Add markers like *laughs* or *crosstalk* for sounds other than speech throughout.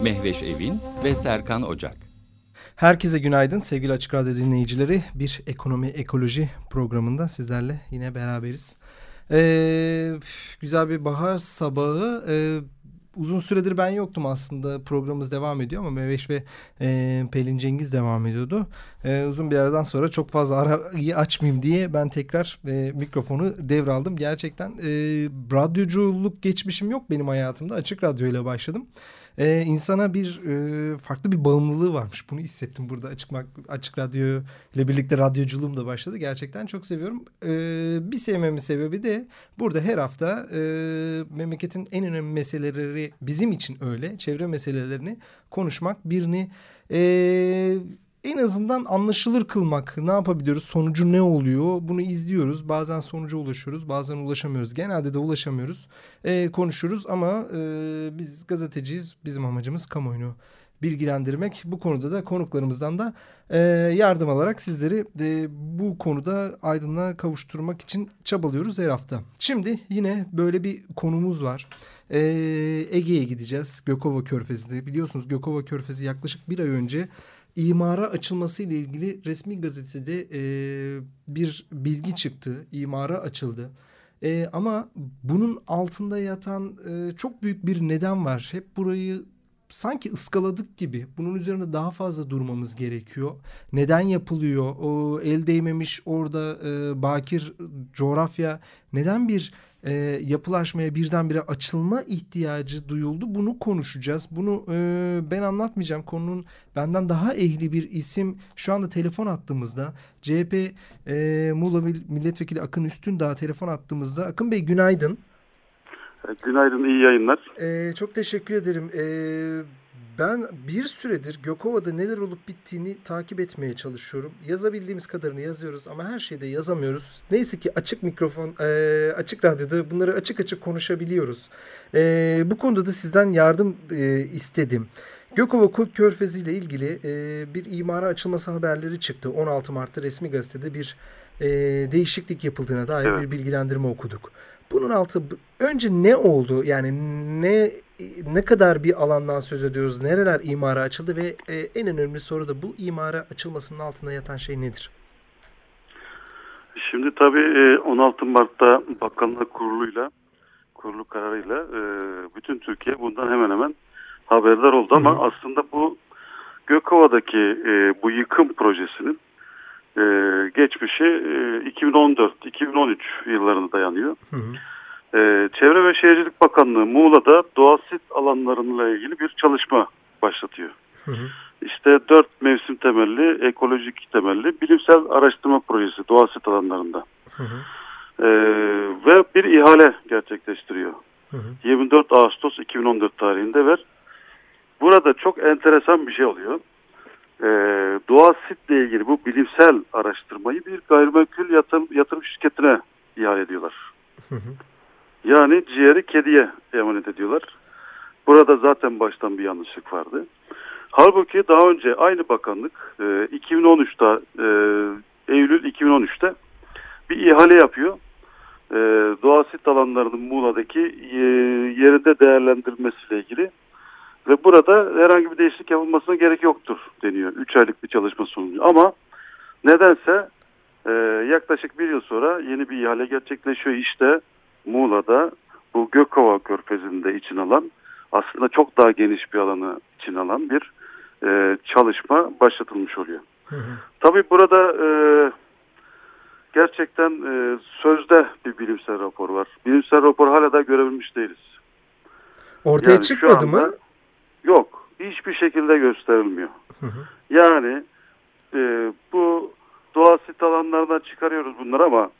Mehveş Evin ve Serkan Ocak. Herkese günaydın sevgili Açık Radyo dinleyicileri. Bir ekonomi ekoloji programında sizlerle yine beraberiz. Ee, güzel bir bahar sabahı. Ee, uzun süredir ben yoktum aslında programımız devam ediyor ama Meveş ve e, Pelin Cengiz devam ediyordu. E, uzun bir aradan sonra çok fazla arayı açmayayım diye ben tekrar e, mikrofonu devraldım. Gerçekten e, radyoculuk geçmişim yok benim hayatımda açık radyo ile başladım e, insana bir e, farklı bir bağımlılığı varmış. Bunu hissettim burada açık açık radyo ile birlikte radyoculuğum da başladı. Gerçekten çok seviyorum. E, bir sevmemin sebebi de burada her hafta e, memleketin en önemli meseleleri bizim için öyle. Çevre meselelerini konuşmak, birini e, en azından anlaşılır kılmak. Ne yapabiliyoruz? Sonucu ne oluyor? Bunu izliyoruz. Bazen sonuca ulaşıyoruz. Bazen ulaşamıyoruz. Genelde de ulaşamıyoruz. E, konuşuruz ama e, biz gazeteciyiz. Bizim amacımız kamuoyunu bilgilendirmek. Bu konuda da konuklarımızdan da e, yardım alarak sizleri e, bu konuda aydınlığa kavuşturmak için çabalıyoruz her hafta. Şimdi yine böyle bir konumuz var. E, Ege'ye gideceğiz. Gökova Körfezi'nde. Biliyorsunuz Gökova Körfezi yaklaşık bir ay önce imara açılması ile ilgili resmi gazetede e, bir bilgi çıktı. İmara açıldı. E, ama bunun altında yatan e, çok büyük bir neden var. Hep burayı sanki ıskaladık gibi. Bunun üzerine daha fazla durmamız gerekiyor. Neden yapılıyor? O el değmemiş orada e, bakir coğrafya neden bir e, yapılaşmaya birdenbire açılma ihtiyacı duyuldu. Bunu konuşacağız. Bunu e, ben anlatmayacağım. Konunun benden daha ehli bir isim şu anda telefon attığımızda CHP e, Muğla Milletvekili Akın Üstündağ telefon attığımızda Akın Bey günaydın. Günaydın, iyi yayınlar. Ee, çok teşekkür ederim. Ee, ben bir süredir Gökova'da neler olup bittiğini takip etmeye çalışıyorum. Yazabildiğimiz kadarını yazıyoruz ama her şeyde yazamıyoruz. Neyse ki açık mikrofon, e, açık radyoda bunları açık açık konuşabiliyoruz. E, bu konuda da sizden yardım e, istedim. Gökova Körfezi ile ilgili e, bir imara açılması haberleri çıktı. 16 Mart'ta resmi gazetede bir e, değişiklik yapıldığına dair evet. bir bilgilendirme okuduk. Bunun altı önce ne oldu? Yani ne ne kadar bir alandan söz ediyoruz? Nereler imara açıldı ve e, en önemli soru da bu imara açılmasının altında yatan şey nedir? Şimdi tabii 16 e, Mart'ta Bakanlık Kurulu'yla kurulu kararıyla e, bütün Türkiye bundan hemen hemen haberdar oldu ama Hı. aslında bu Gökova'daki bu yıkım projesinin geçmişi 2014-2013 yıllarına dayanıyor. Hı. Ee, Çevre ve Şehircilik Bakanlığı Muğla'da doğal sit alanlarıyla ilgili bir çalışma başlatıyor. Hı hı. İşte dört mevsim temelli, ekolojik temelli bilimsel araştırma projesi doğal sit alanlarında. Hı hı. Ee, ve bir ihale gerçekleştiriyor. Hı hı. 24 Ağustos 2014 tarihinde ver. Burada çok enteresan bir şey oluyor. Ee, doğal sitle ilgili bu bilimsel araştırmayı bir gayrimenkul yatırım, yatırım şirketine ihale ediyorlar. Hı hı. Yani ciğeri kediye emanet ediyorlar. Burada zaten baştan bir yanlışlık vardı. Halbuki daha önce aynı bakanlık e, 2013'te e, Eylül 2013'te bir ihale yapıyor. E, doğa sit alanlarının Muğla'daki e, yerinde değerlendirilmesiyle ilgili. Ve burada herhangi bir değişiklik yapılmasına gerek yoktur deniyor. 3 aylık bir çalışma sonucu. Ama nedense e, yaklaşık bir yıl sonra yeni bir ihale gerçekleşiyor. İşte Muğla'da bu Gökova Körfezi'nde için alan aslında çok daha geniş bir alanı için alan bir e, çalışma başlatılmış oluyor. Hı hı. Tabii burada e, gerçekten e, sözde bir bilimsel rapor var. Bilimsel rapor hala da görebilmiş değiliz. Ortaya yani çıkmadı mı? Yok. Hiçbir şekilde gösterilmiyor. Hı hı. Yani e, bu doğal sit alanlarından çıkarıyoruz bunları ama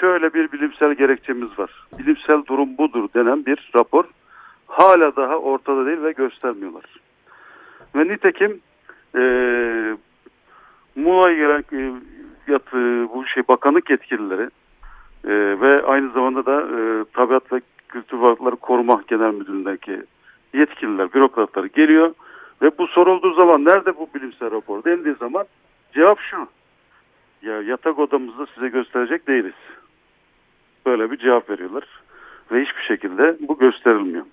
şöyle bir bilimsel gerekçemiz var. Bilimsel durum budur denen bir rapor hala daha ortada değil ve göstermiyorlar. Ve nitekim e, Muğla'ya gelen e, yatı, bu şey bakanlık yetkilileri e, ve aynı zamanda da e, Tabiat ve Kültür Varlıkları Koruma Genel Müdürlüğü'ndeki yetkililer, bürokratlar geliyor ve bu sorulduğu zaman nerede bu bilimsel rapor dendiği zaman cevap şu. Ya yatak odamızda size gösterecek değiliz. Böyle bir cevap veriyorlar. Ve hiçbir şekilde bu gösterilmiyor.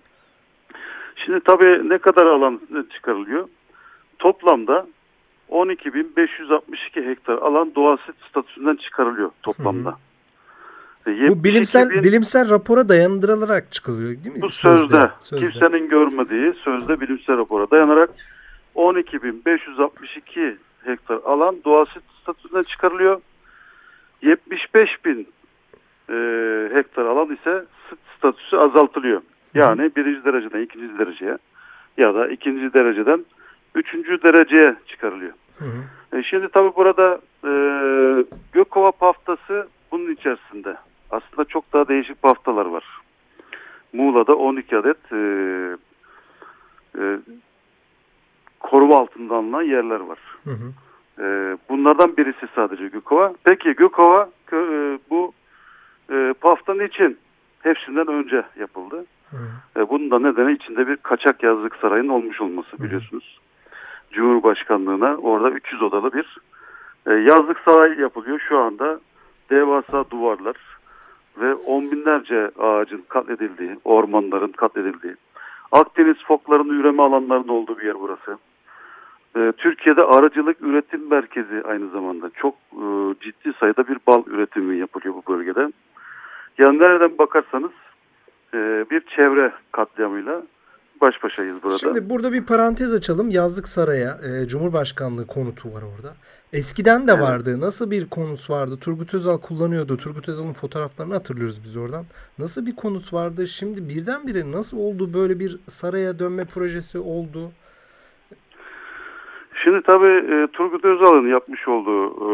Şimdi tabii ne kadar alan çıkarılıyor? Toplamda 12.562 hektar alan doğal sit statüsünden çıkarılıyor toplamda. Hı hı. Bu bilimsel bin, bilimsel rapora dayandırılarak çıkılıyor değil mi? Bu sözde, sözde. kimsenin görmediği sözde bilimsel rapora dayanarak 12.562 hektar alan doğal sit statüsünden çıkarılıyor. 75 bin e, hektar alan ise sit statüsü azaltılıyor. Yani birinci dereceden ikinci dereceye ya da ikinci dereceden üçüncü dereceye çıkarılıyor. Hı hı. E şimdi tabii burada e, Gökova paftası bunun içerisinde. Aslında çok daha değişik paftalar var. Muğla'da 12 adet e, e, koruma altında alınan yerler var. Hı hı. E, bunlardan birisi sadece Gökova. Peki Gökova e, bu e, paftanın için hepsinden önce yapıldı. Hı. E, bunun da nedeni içinde bir kaçak yazlık sarayının olmuş olması biliyorsunuz. Hı. Cumhurbaşkanlığına orada 300 odalı bir e, yazlık saray yapılıyor. Şu anda devasa duvarlar ve on binlerce ağacın katledildiği, ormanların katledildiği, Akdeniz foklarının üreme alanlarının olduğu bir yer burası. Ee, Türkiye'de aracılık üretim merkezi aynı zamanda. Çok e, ciddi sayıda bir bal üretimi yapılıyor bu bölgede. Yani nereden bakarsanız e, bir çevre katliamıyla baş başayız burada. Şimdi burada bir parantez açalım. Yazlık Saray'a e, Cumhurbaşkanlığı konutu var orada. Eskiden de evet. vardı. Nasıl bir konut vardı? Turgut Özal kullanıyordu. Turgut Özal'ın fotoğraflarını hatırlıyoruz biz oradan. Nasıl bir konut vardı? Şimdi birdenbire nasıl oldu böyle bir saraya dönme projesi oldu? Şimdi tabii e, Turgut Özal'ın yapmış olduğu e,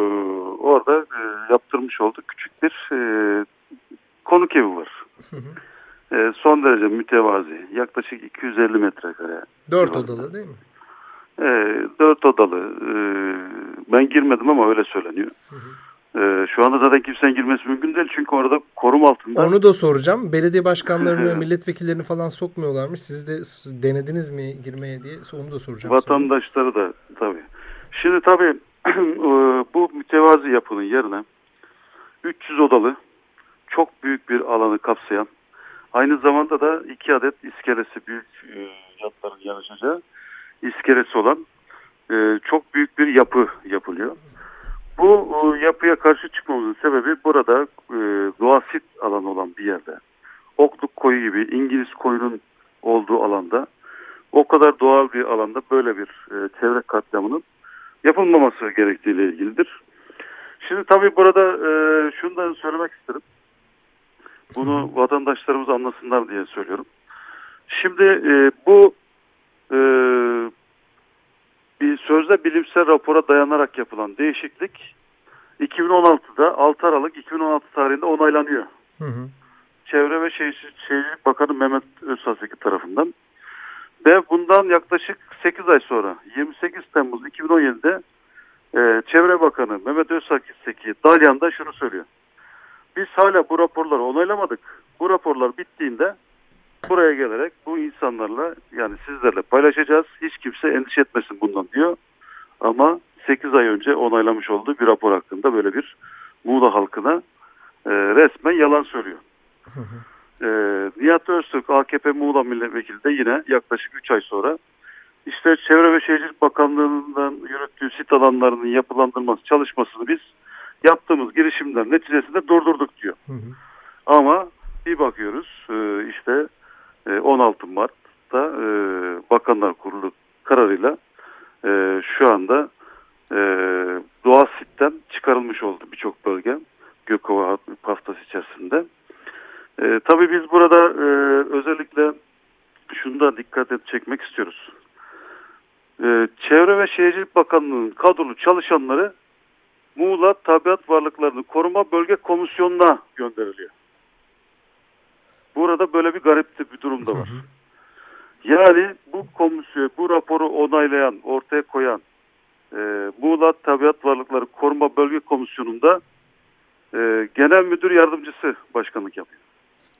orada e, yaptırmış olduğu küçük bir e, konuk evi var. E, son derece mütevazi. Yaklaşık 250 metrekare. Dört odalı değil mi? E, dört odalı. E, ben girmedim ama öyle söyleniyor. Hı hı. Ee, şu anda zaten kimsenin girmesi mümkün değil çünkü orada korum altında. Onu da soracağım. Belediye başkanlarını, *laughs* milletvekillerini falan sokmuyorlarmış. Siz de denediniz mi girmeye diye onu da soracağım. Vatandaşları sonra. da tabii. Şimdi tabii *clears throat* bu mütevazi yapının yerine 300 odalı çok büyük bir alanı kapsayan aynı zamanda da iki adet iskelesi büyük e, yatların yarışacağı iskelesi olan e, çok büyük bir yapı yapılıyor. Bu e, yapıya karşı çıkmamızın sebebi burada e, doğa sit alanı olan bir yerde. Okluk koyu gibi İngiliz koyunun olduğu alanda o kadar doğal bir alanda böyle bir e, çevre katliamının yapılmaması gerektiğiyle ilgilidir. Şimdi tabii burada e, şunu da söylemek isterim. Bunu vatandaşlarımız anlasınlar diye söylüyorum. Şimdi e, bu e, bir sözde bilimsel rapora dayanarak yapılan değişiklik 2016'da 6 Aralık 2016 tarihinde onaylanıyor. Hı hı. Çevre ve Şehircilik Bakanı Mehmet Özsaseki tarafından. Ve bundan yaklaşık 8 ay sonra 28 Temmuz 2017'de e, Çevre Bakanı Mehmet Özsaseki Dalyan'da şunu söylüyor. Biz hala bu raporları onaylamadık. Bu raporlar bittiğinde buraya gelerek bu insanlarla yani sizlerle paylaşacağız. Hiç kimse endişe etmesin bundan diyor. Ama 8 ay önce onaylamış olduğu bir rapor hakkında böyle bir Muğla halkına e, resmen yalan söylüyor. e, Nihat Öztürk AKP Muğla Milletvekili de yine yaklaşık 3 ay sonra işte Çevre ve Şehircilik Bakanlığı'ndan yürüttüğü sit alanlarının yapılandırması çalışmasını biz yaptığımız girişimler neticesinde durdurduk diyor. Ama bir bakıyoruz e, işte 16 e, Mart'ta e, Bakanlar Kurulu kararıyla e, şu anda doğal sitten çıkarılmış oldu birçok bölge Gökova paftası içerisinde. E, tabii biz burada e, özellikle şunu da dikkat et çekmek istiyoruz. E, Çevre ve Şehircilik Bakanlığı'nın kadrolu çalışanları Muğla Tabiat Varlıklarını Koruma Bölge Komisyonu'na gönderiliyor. Burada böyle bir garip bir durum da var. Yani bu komisyon, bu raporu onaylayan, ortaya koyan e, Muğla Tabiat Varlıkları Koruma Bölge Komisyonu'nda e, genel müdür yardımcısı başkanlık yapıyor.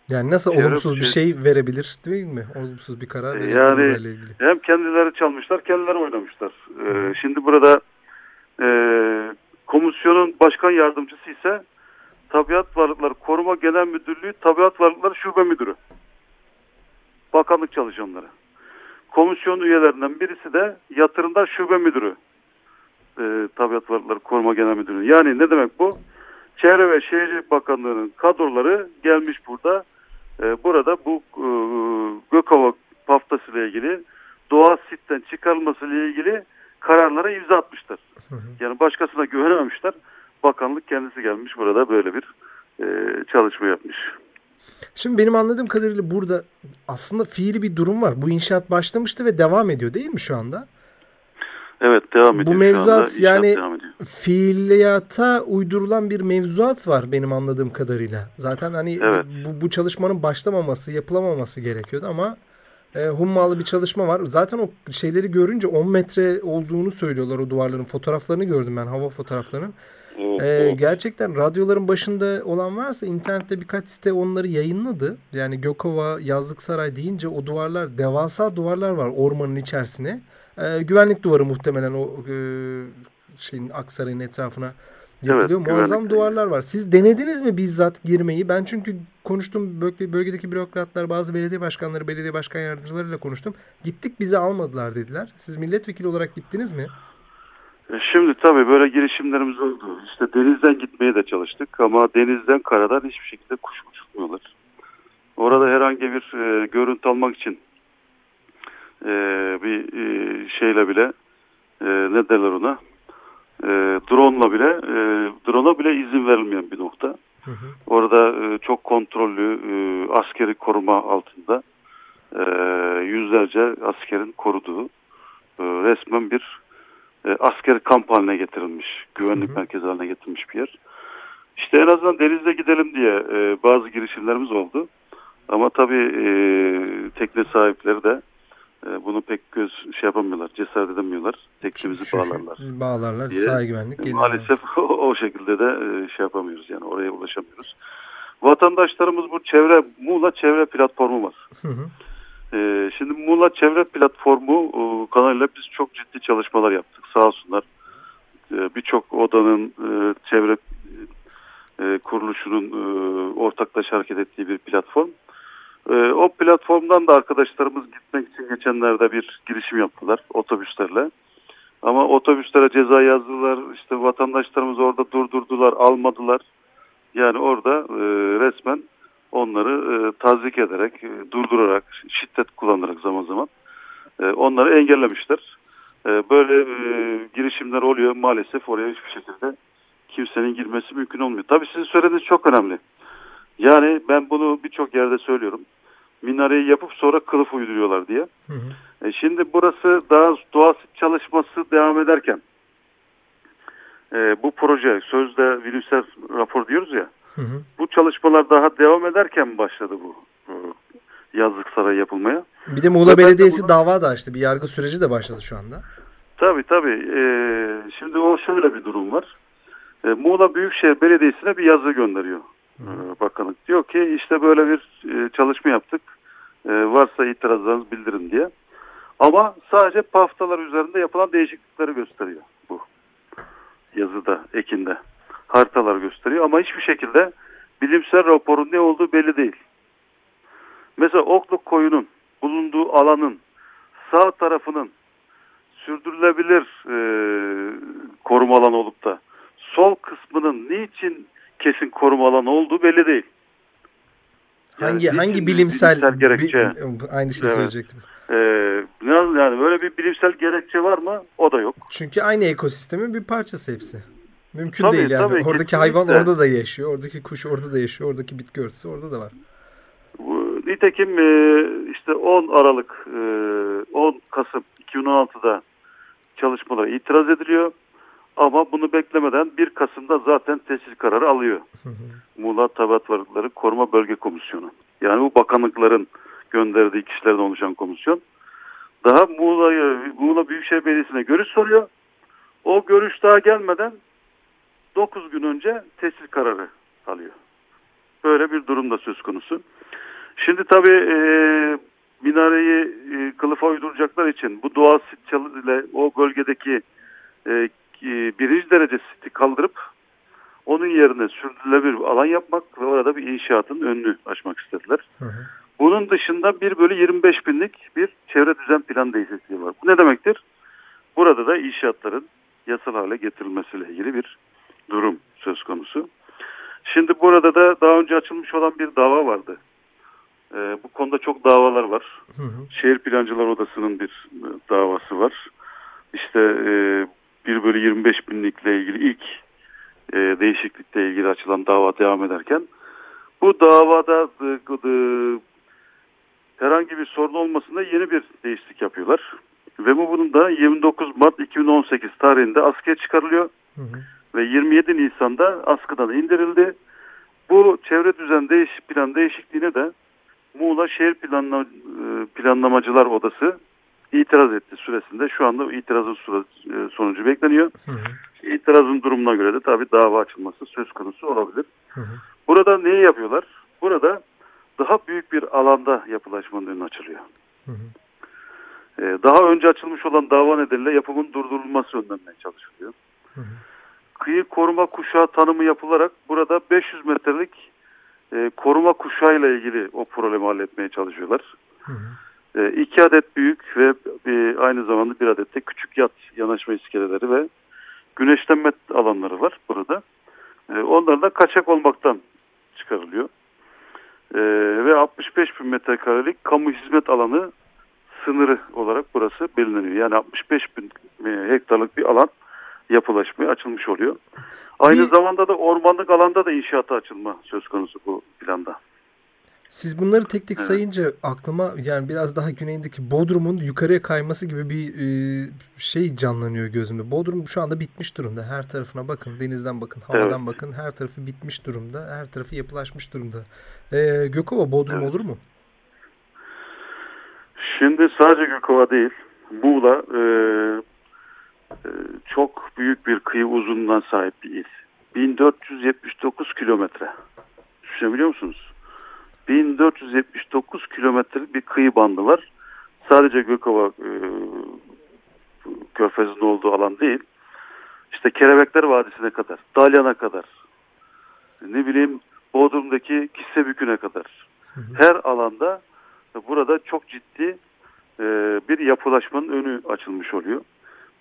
Yani nasıl Çevre olumsuz bir şey- şey verebilir değil mi? Olumsuz bir karar E, verebilir yani- ilgili. Hem kendileri çalmışlar, kendileri oynamışlar. E, şimdi burada e, komisyonun başkan yardımcısı ise Tabiat Varlıkları Koruma Genel Müdürlüğü Tabiat Varlıkları Şube Müdürü. Bakanlık çalışanları. Komisyon üyelerinden birisi de Yatırımlar Şube Müdürü. E, Tabiat Varlıkları Koruma Genel Müdürlüğü. Yani ne demek bu? Çevre ve Şehircilik Bakanlığı'nın kadroları gelmiş burada. E, burada bu e, Gökova paftası ile ilgili doğa sitten çıkarılması ile ilgili kararlara imza atmışlar. Hı hı. Yani başkasına güvenememişler. Bakanlık kendisi gelmiş burada böyle bir e, çalışma yapmış. Şimdi benim anladığım kadarıyla burada aslında fiili bir durum var. Bu inşaat başlamıştı ve devam ediyor değil mi şu anda? Evet devam Bu ediyor. şu mevzuat yani-. Fiiliyata uydurulan bir mevzuat var benim anladığım kadarıyla. Zaten hani Evet. bu, bu çalışmanın başlamaması, yapılamaması gerekiyordu ama e, hummalı bir çalışma var. Zaten o şeyleri görünce 10 metre olduğunu söylüyorlar o duvarların. Fotoğraflarını gördüm ben, hava fotoğraflarının. Evet, Ee, evet. gerçekten radyoların başında olan varsa internette birkaç site onları yayınladı. Yani Gökova, Yazlık Saray deyince o duvarlar devasa duvarlar var ormanın içerisine. Ee, güvenlik duvarı muhtemelen o e, şeyin Aksaray'ın etrafına yapılıyor. Evet, Muazzam duvarlar var. Siz denediniz mi bizzat girmeyi? Ben çünkü konuştum bölge, bölgedeki bürokratlar, bazı belediye başkanları, belediye başkan yardımcılarıyla konuştum. Gittik bizi almadılar dediler. Siz milletvekili olarak gittiniz mi? E, Şimdi tabii böyle girişimlerimiz oldu. İşte denizden gitmeye de çalıştık ama denizden karadan hiçbir şekilde kuş uçurtmuyorlar. Orada herhangi bir e, görüntü almak için e, bir e, şeyle bile e, ne derler ona e, drone'la bile e, drone'a bile izin verilmeyen bir nokta. Hı hı. Orada e, çok kontrollü e, askeri koruma altında e, yüzlerce askerin koruduğu e, resmen bir e, askeri kamp haline getirilmiş, güvenlik Hı hı. merkezi haline getirilmiş bir yer. İşte en azından denizde gidelim diye e, bazı girişimlerimiz oldu. Ama tabii e, tekne sahipleri de bunu pek göz şey yapamıyorlar, cesaret edemiyorlar. Teknemizi bağlarlar. *laughs* Bağlarlar. diye. Sahil güvenlik geliyor. Maalesef o, *laughs* o şekilde de e, şey yapamıyoruz yani oraya ulaşamıyoruz. Vatandaşlarımız bu çevre Muğla çevre platformu var. Hı hı. Ee, şimdi Muğla Çevre Platformu e, kanalıyla biz çok ciddi çalışmalar yaptık. Sağ olsunlar. Ee, Birçok odanın e, çevre e, kuruluşunun e, ortaklaşa hareket ettiği bir platform. E, o platformdan da arkadaşlarımız gitmek için geçenlerde bir girişim yaptılar otobüslerle. Ama otobüslere ceza yazdılar. İşte vatandaşlarımız orada durdurdular, almadılar. Yani orada e, resmen onları e, tazik ederek, e, durdurarak, şiddet kullanarak zaman zaman e, onları engellemişler. Böyle girişimler oluyor. Maalesef oraya hiçbir şekilde kimsenin girmesi mümkün olmuyor. Tabii sizin söylediğiniz çok önemli. Yani ben bunu birçok yerde söylüyorum. Minareyi yapıp sonra kılıf uyduruyorlar diye. Hı hı. E şimdi burası daha doğası çalışması devam ederken e, bu proje sözde bilimsel rapor diyoruz ya Hı hı. bu çalışmalar daha devam ederken başladı bu e, yazlık saray yapılmaya. Bir de Ve Muğla de Belediyesi bunu- dava da açtı. Bir yargı süreci de başladı şu anda. Tabii tabii. E, şimdi o şöyle bir durum var. E, Muğla Büyükşehir Belediyesi'ne bir yazı gönderiyor e, bakanlık. Diyor ki işte böyle bir e, çalışma yaptık. E, varsa itirazlarınızı bildirin diye. Ama sadece paftalar üzerinde yapılan değişiklikleri gösteriyor bu yazıda, ekinde. Haritalar gösteriyor ama hiçbir şekilde bilimsel raporun ne olduğu belli değil. Mesela Okluk koyunun bulunduğu alanın sağ tarafının sürdürülebilir e, koruma alanı olup da sol kısmının niçin kesin koruma alanı olduğu belli değil. Yani Hangi niçin hangi bilimsel, bilimsel gerekçe? bi- aynı şeyi Evet. söyleyecektim. Ee, yani böyle bir bilimsel gerekçe var mı? O da yok. Çünkü aynı ekosistemin bir parçası hepsi. Mümkün Tabii, değil yani. tabii, oradaki kesinlikle. hayvan orada da yaşıyor. Oradaki kuş orada da yaşıyor. Oradaki bitki örtüsü orada da var. Nitekim e, işte 10 Aralık, e, 10 Kasım 2016'da çalışmalara itiraz ediliyor. Ama bunu beklemeden 1 Kasım'da zaten tescil kararı alıyor. Muğla Tabiat Varlıkları Koruma Bölge Komisyonu. Yani bu bakanlıkların gönderdiği kişilerden oluşan komisyon. daha Muğla'yı Muğla Büyükşehir Belediyesi'ne görüş soruyor. O görüş daha gelmeden 9 gün önce teslim kararı alıyor. Böyle bir durumda söz konusu. Şimdi tabii e, minareyi e, kılıfa uyduracaklar için bu doğal sit ile o bölgedeki e, birinci derece siti kaldırıp onun yerine sürdürülebilir bir alan yapmak ve orada bir inşaatın önünü açmak istediler. Hı hı. Bunun dışında 1 bölü 25 binlik bir çevre düzen plan değişikliği var. Bu ne demektir? Burada da inşaatların yasal hale getirilmesiyle ilgili bir durum söz konusu. Şimdi burada da daha önce açılmış olan bir dava vardı. Ee, bu konuda çok davalar var. Hı hı. Şehir Plancılar Odası'nın bir e, davası var. İşte e, 1 bölü 25 binlikle ilgili ilk e, değişiklikle ilgili açılan dava devam ederken bu davada e, e, herhangi bir sorun olmasında yeni bir değişiklik yapıyorlar. Ve bu bunun da 29 Mart 2018 tarihinde askıya çıkarılıyor. Hı hı. Ve 27 Nisan'da askıdan indirildi. Bu çevre düzen değiş plan değişikliğine de Muğla Şehir Planla, e, Planlamacılar Odası itiraz etti süresinde. Şu anda itirazın e, sonucu bekleniyor. Hı hı. İtirazın durumuna göre de tabii dava açılması söz konusu olabilir. Hı hı. Burada neyi yapıyorlar? Burada daha büyük bir alanda yapılaşmanın önü açılıyor. Hı hı. Ee, daha önce açılmış olan dava nedeniyle yapımın durdurulması önlenmeye çalışılıyor. Hı hı. Kıyı koruma kuşağı tanımı yapılarak burada 500 metrelik e, koruma kuşağıyla ilgili o problemi halletmeye çalışıyorlar. Hı hı. E, iki adet büyük ve e, aynı zamanda bir adet de küçük yat yanaşma iskeleleri ve güneşlenme alanları var burada. E, onlar da kaçak olmaktan çıkarılıyor. E, ve 65 bin metrekarelik kamu hizmet alanı sınırı olarak burası belirleniyor. Yani 65 bin e, hektarlık bir alan yapılaşmaya açılmış oluyor. Aynı zamanda da ormanlık alanda da inşaata açılma söz konusu bu planda. Siz bunları tek tek sayınca aklıma yani biraz daha güneyindeki Bodrum'un yukarıya kayması gibi bir e, şey canlanıyor gözümde. Bodrum şu anda bitmiş durumda. Her tarafına bakın, denizden bakın, havadan evet. bakın. Her tarafı bitmiş durumda. Her tarafı yapılaşmış durumda. E, Gökova Bodrum evet. olur mu? Şimdi sadece Gökova değil. Muğla e, e, çok büyük bir kıyı uzunluğuna sahip bir il. 1479 kilometre. Düşünebiliyor musunuz? 1479 kilometrelik bir kıyı bandı var. Sadece Gökova e, körfezinin olduğu alan değil. İşte Kelebekler Vadisi'ne kadar, Dalyan'a kadar, ne bileyim Bodrum'daki Kissebükü'ne kadar. Her alanda burada çok ciddi e, bir yapılaşmanın önü açılmış oluyor.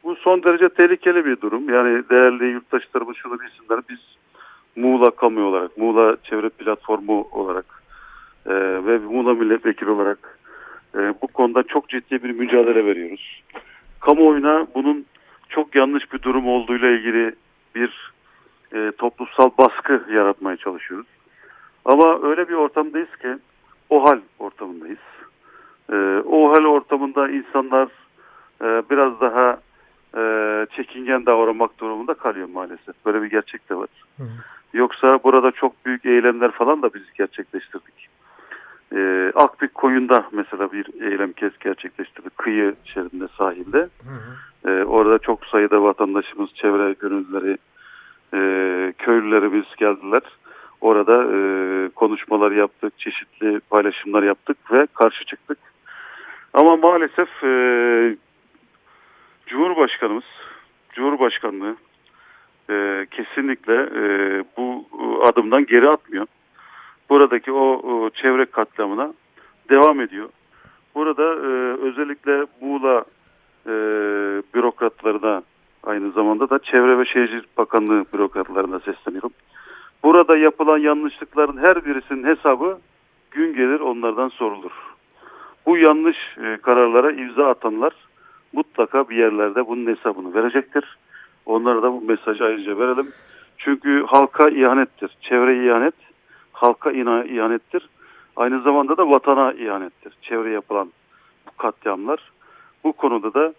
Bu son derece tehlikeli bir durum. Yani değerli yurttaşlarımız şunu bilsinler. Biz Muğla kamu olarak, Muğla Çevre Platformu olarak e, ve Muğla Milletvekili olarak e, bu konuda çok ciddi bir mücadele veriyoruz. Kamuoyuna bunun çok yanlış bir durum olduğuyla ilgili bir e, toplumsal baskı yaratmaya çalışıyoruz. Ama öyle bir ortamdayız ki o hal ortamındayız. E, o hal ortamında insanlar e, biraz daha e, çekingen davranmak durumunda kalıyor maalesef. Böyle bir gerçek de var. Hı. Yoksa burada çok büyük eylemler falan da biz gerçekleştirdik. E, Akbük koyunda mesela bir eylem kez gerçekleştirdik. Kıyı şeridinde sahilde. Hı hı. E, orada çok sayıda vatandaşımız, çevre gönüllüleri, e, köylülerimiz geldiler. Orada e, konuşmalar yaptık, çeşitli paylaşımlar yaptık ve karşı çıktık. Ama maalesef e, Cumhurbaşkanımız, Cumhurbaşkanlığı e, kesinlikle e, bu adımdan geri atmıyor. Buradaki o, çevre katliamına devam ediyor. Burada e, özellikle Muğla e, bürokratlarına aynı zamanda da Çevre ve Şehircilik Bakanlığı bürokratlarına sesleniyorum. Burada yapılan yanlışlıkların her birisinin hesabı gün gelir onlardan sorulur. Bu yanlış e, kararlara imza atanlar mutlaka bir yerlerde bunun hesabını verecektir. Onlara da bu mesajı ayrıca verelim. Çünkü halka ihanettir. Çevre ihanet, halka ihanettir. Aynı zamanda da vatana ihanettir. Çevre yapılan bu katliamlar. Bu konuda da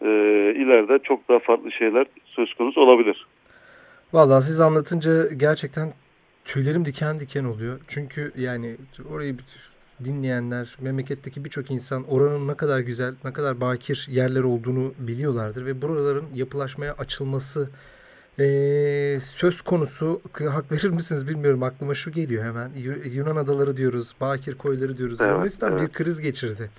e, ileride çok daha farklı şeyler söz konusu olabilir. Vallahi siz anlatınca gerçekten tüylerim diken diken oluyor. Çünkü yani orayı dinleyenler, memleketteki birçok insan oranın ne kadar güzel, ne kadar bakir yerler olduğunu biliyorlardır ve buraların yapılaşmaya açılması e, söz konusu hak verir misiniz bilmiyorum aklıma şu geliyor hemen Yunan adaları diyoruz bakir koyları diyoruz evet, Yunanistan evet. bir kriz geçirdi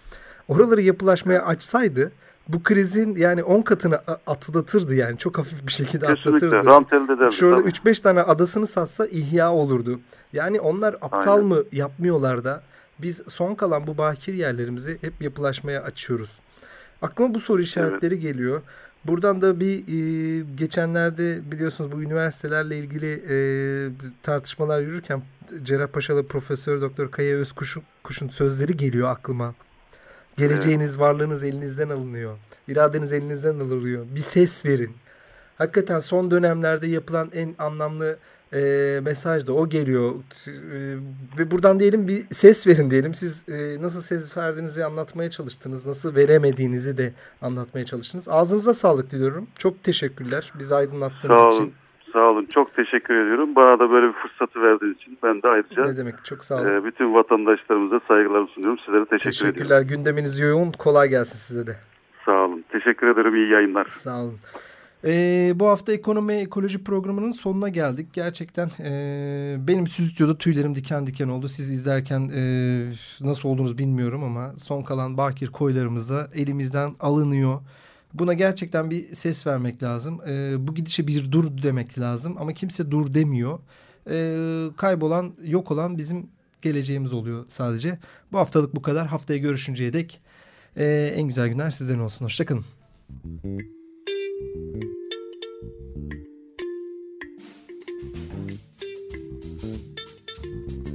oraları yapılaşmaya açsaydı bu krizin yani 10 katını atlatırdı yani çok hafif bir şekilde Kesinlikle. atlatırdı. Şurada 3-5 tane adasını satsa ihya olurdu. Yani onlar aptal Aynen. mı yapmıyorlar da biz son kalan bu bakir yerlerimizi hep yapılaşmaya açıyoruz. Aklıma bu soru işaretleri evet. geliyor. Buradan da bir e, geçenlerde biliyorsunuz bu üniversitelerle ilgili e, tartışmalar yürürken Cerrahpaşalı Profesör Doktor Kaya Özkuş'un kuşun sözleri geliyor aklıma. Geleceğiniz, evet. varlığınız elinizden alınıyor. İradeniz elinizden alınıyor. Bir ses verin. Hakikaten son dönemlerde yapılan en anlamlı e, mesaj da o geliyor. E, ve buradan diyelim bir ses verin diyelim. Siz e, nasıl ses verdiğinizi anlatmaya çalıştınız. Nasıl veremediğinizi de anlatmaya çalıştınız. Ağzınıza sağlık diliyorum. Çok teşekkürler. Bizi aydınlattığınız Sağ olun. için. Sağ olun. Çok teşekkür ediyorum. Bana da böyle bir fırsatı verdiğiniz için ben de ayrıca ne demek çok sağ olun. E, bütün vatandaşlarımıza saygılarımı sunuyorum. Sizlere teşekkür Teşekkürler. ediyorum. Teşekkürler. Gündeminiz yoğun. Kolay gelsin size de. Sağ olun. Teşekkür ederim. İyi yayınlar. Sağ olun. Ee, bu hafta ekonomi ekoloji programının sonuna geldik. Gerçekten e, benim stüdyoda tüylerim diken diken oldu. Siz izlerken e, nasıl olduğunuz bilmiyorum ama son kalan bakir koylarımız da elimizden alınıyor. Buna gerçekten bir ses vermek lazım. E, bu gidişe bir dur demek lazım ama kimse dur demiyor. E, kaybolan, yok olan bizim geleceğimiz oluyor sadece. Bu haftalık bu kadar. Haftaya görüşünceye dek e, en güzel günler sizden olsun. Hoşçakalın.